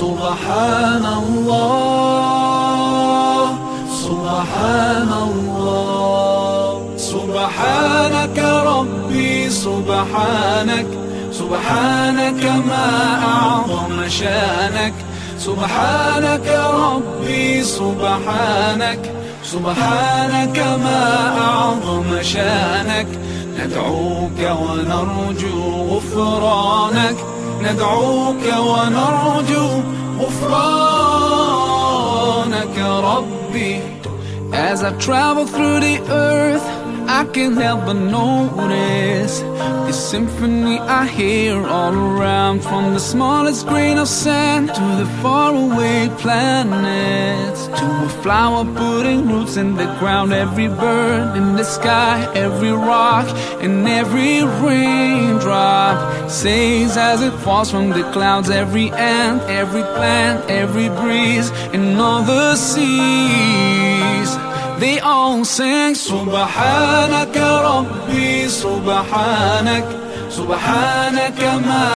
سبحان الله سبحان الله سبحانك ربي سبحانك سبحانك ما أعظم شأنك سبحانك ربي سبحانك سبحانك ما أعظم شأنك. ندعوك ونرجو غفرانك ندعوك ونرجو غفرانك ربي As I travel through the earth I can't help but notice the symphony I hear all around From the smallest grain of sand to the faraway planets To a flower putting roots in the ground, every bird in the sky, every rock and every raindrop sings as it falls from the clouds. Every ant, every plant, every breeze, and all the seas. They all sing Subhanaka Rabbi, Subhanak, Subhanaka Ma.